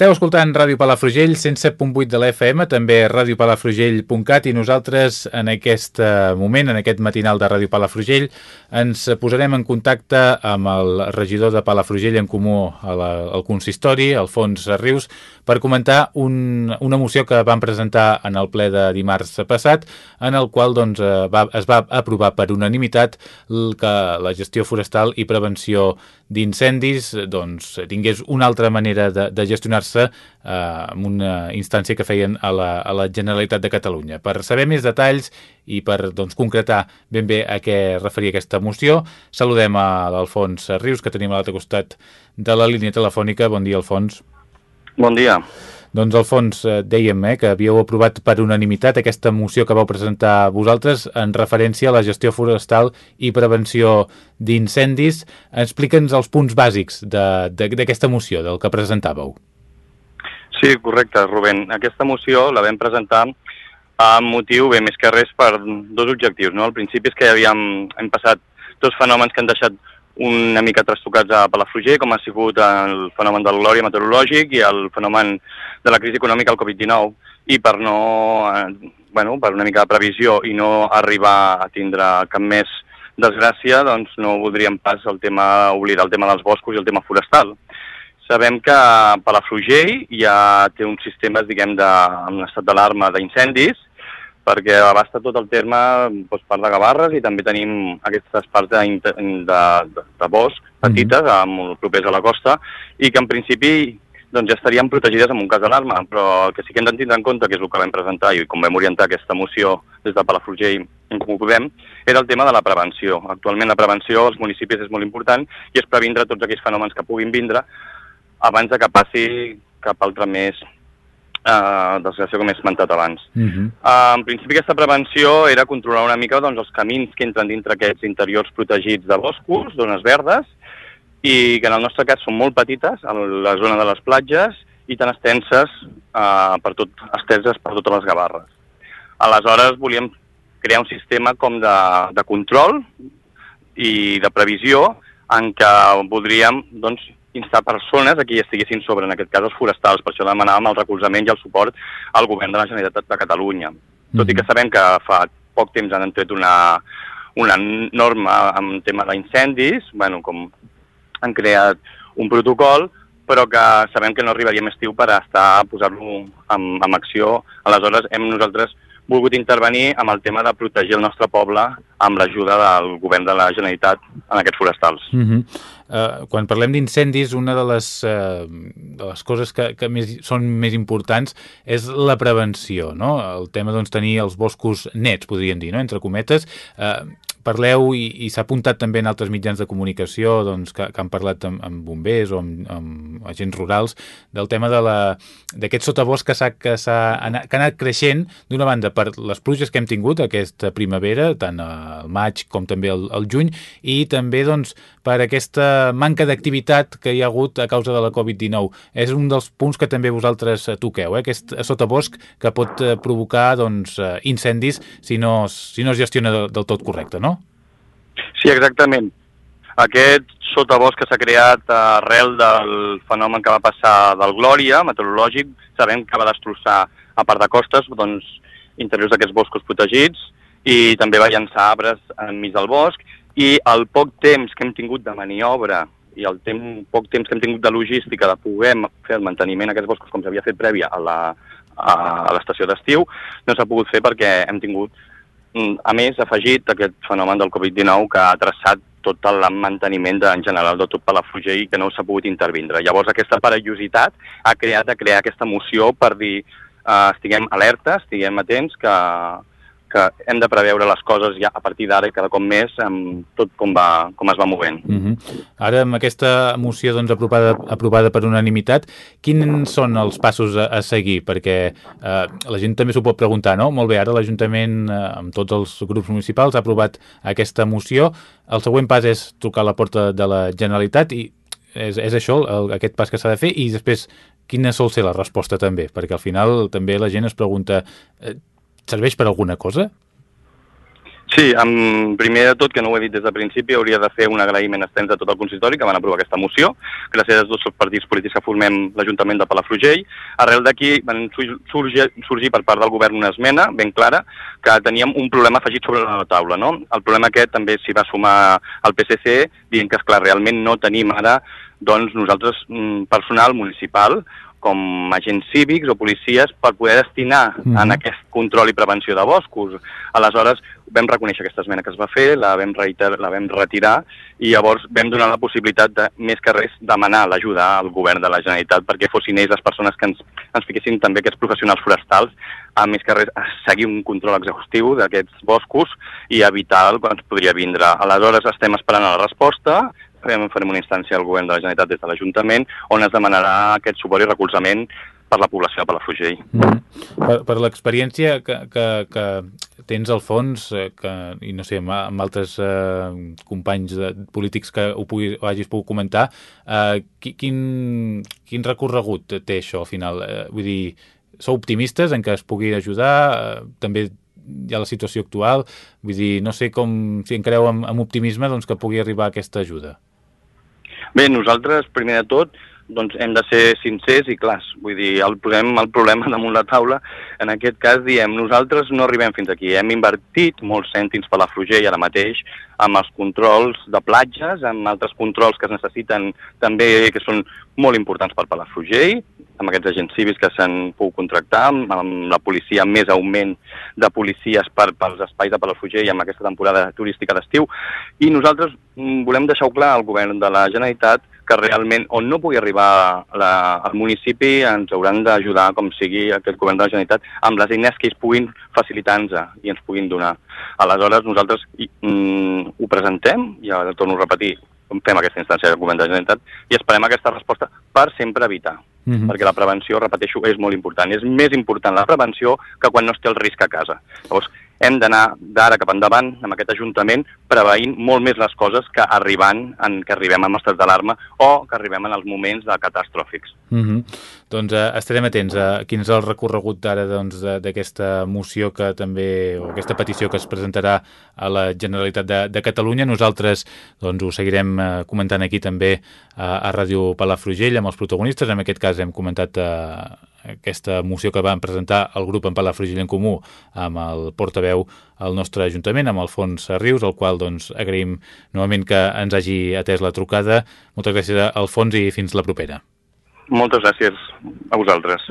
Esteu escoltant Ràdio Palafrugell, 107.8 de l'FM, també radiopalafrugell.cat i nosaltres en aquest moment, en aquest matinal de Ràdio Palafrugell, ens posarem en contacte amb el regidor de Palafrugell en comú al consistori, Alfons Rius, per comentar un, una moció que van presentar en el ple de dimarts passat, en el qual doncs, eh, va, es va aprovar per unanimitat que la gestió forestal i prevenció d'incendis doncs, tingués una altra manera de, de gestionar-se eh, amb una instància que feien a la, a la Generalitat de Catalunya. Per saber més detalls i per doncs, concretar ben bé a què referia aquesta moció, saludem a l'Alfons Rius, que tenim a l'altre costat de la línia telefònica. Bon dia, Alfons. Bon dia. Doncs, Alfons, eh, dèiem eh, que havíeu aprovat per unanimitat aquesta moció que vau presentar vosaltres en referència a la gestió forestal i prevenció d'incendis. Explica'ns els punts bàsics d'aquesta moció, del que presentàveu. Sí, correcte, Rubén. Aquesta moció la vam presentar amb motiu, bé, més que res, per dos objectius. No? Al principi és que havíem, hem passat dos fenòmens que han deixat una mica trastocats a Palafrugell, com ha sigut el fenomen del glòria meteorològic i el fenomen de la crisi econòmica del Covid-19, i per no, eh, bueno, per una mica de previsió i no arribar a tindre cap més desgràcia, doncs no voldríem pas el tema, oblidar el tema dels boscos i el tema forestal. Sabem que Palafrugell ja té uns sistemes, diguem, de, en estat d'alarma d'incendis, perquè abasta tot el terme doncs, part de Gavarres i també tenim aquestes parts de, de, de, de bosc petites, mm -hmm. molt propers a la costa, i que en principi doncs, ja estarien protegides en un cas d'alarma, però el que sí que hem de tindre en compte, que és el que vam presentar i com vam orientar aquesta moció des de Palafrugell en Comú Podem, era el tema de la prevenció. Actualment la prevenció als municipis és molt important i és previndre tots aquells fenòmens que puguin vindre abans de que passi cap altre més eh, desgràcia com he esmentat abans. Uh -huh. uh, en principi aquesta prevenció era controlar una mica doncs, els camins que entren dintre aquests interiors protegits de boscos, zones verdes, i que en el nostre cas són molt petites, a la zona de les platges, i tan extenses, uh, per tot, esteses per totes les gavarres. Aleshores volíem crear un sistema com de, de control i de previsió en què voldríem doncs, instar persones a qui estiguessin sobre, en aquest cas els forestals, per això demanàvem el recolzament i el suport al govern de la Generalitat de Catalunya. Tot i que mhm. sabem que fa poc temps han tret una, una norma en tema d'incendis, bueno, com han creat un protocol, però que sabem que no arribaria més estiu per estar a posar-lo en, en acció. Aleshores, hem nosaltres volgut intervenir amb el tema de protegir el nostre poble amb l'ajuda del govern de la Generalitat en aquests forestals. Mm -hmm. uh, quan parlem d'incendis, una de les, uh, de les coses que, que més, són més importants és la prevenció, no? El tema, doncs, tenir els boscos nets, podríem dir, no?, entre cometes. Uh, parleu i, i s'ha apuntat també en altres mitjans de comunicació doncs, que, que han parlat amb, amb bombers o amb, amb agents rurals del tema d'aquest sotabosc que s'ha que, anat, que ha anat creixent d'una banda per les pluges que hem tingut aquesta primavera, tant al maig com també al, al juny, i també doncs, per aquesta manca d'activitat que hi ha hagut a causa de la Covid-19. És un dels punts que també vosaltres toqueu, eh? aquest sotabosc que pot eh, provocar doncs, eh, incendis si no, si no es gestiona del tot correcte, no? Sí, exactament. Aquest sotabosc que s'ha creat arrel del fenomen que va passar del Glòria, meteorològic, sabem que va destrossar, a part de costes, doncs, interiors d'aquests boscos protegits i també va llançar arbres enmig del bosc i el poc temps que hem tingut de maniobra i el temps, poc temps que hem tingut de logística de poder fer el manteniment d'aquests boscos com s'havia fet prèvia a la, a l'estació d'estiu, no s'ha pogut fer perquè hem tingut, a més, afegit aquest fenomen del Covid-19 que ha traçat tot el manteniment de, en general de tot Palafrugell que no s'ha pogut intervindre. Llavors aquesta perillositat ha creat de crear aquesta moció per dir eh, estiguem alertes, estiguem atents, que, que hem de preveure les coses ja a partir d'ara i cada cop més amb tot com, va, com es va movent. Uh mhm. -huh. Ara, amb aquesta moció doncs, aprovada, aprovada per unanimitat, quins són els passos a, a seguir? Perquè eh, la gent també s'ho pot preguntar, no? Molt bé, ara l'Ajuntament, eh, amb tots els grups municipals, ha aprovat aquesta moció. El següent pas és trucar a la porta de la Generalitat i és, és això, el, aquest pas que s'ha de fer, i després quina sol ser la resposta també? Perquè al final també la gent es pregunta eh, serveix per alguna cosa? Sí, en primer de tot, que no ho he dit des del principi, hauria de fer un agraïment extens a tot el consistori que van aprovar aquesta moció, gràcies als dos partits polítics que formem l'Ajuntament de Palafrugell. Arrel d'aquí van sorgir, sorgir per part del govern una esmena ben clara que teníem un problema afegit sobre la taula. No? El problema aquest també s'hi va sumar al PSC, dient que, esclar, realment no tenim ara doncs, nosaltres mm, personal municipal com agents cívics o policies per poder destinar mm -hmm. en aquest control i prevenció de boscos. Aleshores, vam reconèixer aquesta esmena que es va fer, la vam, reiter, la vam retirar i llavors vam donar la possibilitat de, més que res, demanar l'ajuda al govern de la Generalitat perquè fossin ells les persones que ens, ens fiquessin també aquests professionals forestals a més que res a seguir un control exhaustiu d'aquests boscos i evitar el que ens podria vindre. Aleshores estem esperant la resposta, farem, farem una instància al govern de la Generalitat des de l'Ajuntament on es demanarà aquest suport i recolzament per la població de Palafrugell. Mm -hmm. Per, per l'experiència que, que, que tens al fons, eh, que, i no sé, amb, amb altres eh, companys de, polítics que ho, pugui, ho hagis pogut comentar, eh, quin, quin recorregut té això al final? Eh, vull dir, sou optimistes en que es pugui ajudar? Eh, també hi ha la situació actual? Vull dir, no sé com, si encareu amb, amb optimisme doncs, que pugui arribar aquesta ajuda. Bé, nosaltres, primer de tot, doncs hem de ser sincers i clars. Vull dir, el, posem el problema damunt la taula. En aquest cas diem, nosaltres no arribem fins aquí. Hem invertit molts cèntims per la Frugell ara mateix amb els controls de platges, amb altres controls que es necessiten també, que són molt importants per Palafrugell, amb aquests agents cívics que s'han pogut contractar, amb, amb la policia, amb més augment de policies per, pels espais de Palafrugell amb aquesta temporada turística d'estiu. I nosaltres mm, volem deixar clar al govern de la Generalitat que realment on no pugui arribar la, al municipi ens hauran d'ajudar com sigui aquest govern de la Generalitat amb les eines que ells puguin facilitar-nos i ens puguin donar. Aleshores nosaltres mm, ho presentem, ja torno a repetir, fem aquesta instància del govern de la Generalitat i esperem aquesta resposta per sempre evitar mhm. -huh. perquè la prevenció, repeteixo, és molt important. És més important la prevenció que quan no es té el risc a casa. Llavors, hem d'anar d'ara cap endavant amb aquest Ajuntament preveint molt més les coses que arribant en que arribem en estat d'alarma o que arribem en els moments de catàstròfics. Uh mhm. -huh. Doncs eh, estarem atents a quin és el recorregut ara d'aquesta doncs, moció que també, o aquesta petició que es presentarà a la Generalitat de, de Catalunya. Nosaltres doncs, ho seguirem eh, comentant aquí també a, a Ràdio Palafrugell amb els protagonistes, en aquest cas hem comentat eh, aquesta moció que van presentar el grup en Palafrugell en Comú amb el portaveu al nostre Ajuntament, amb Alfons Rius, al qual doncs, agraïm novament que ens hagi atès la trucada. Moltes gràcies, Alfons, i fins la propera. Moltes gràcies a vosaltres.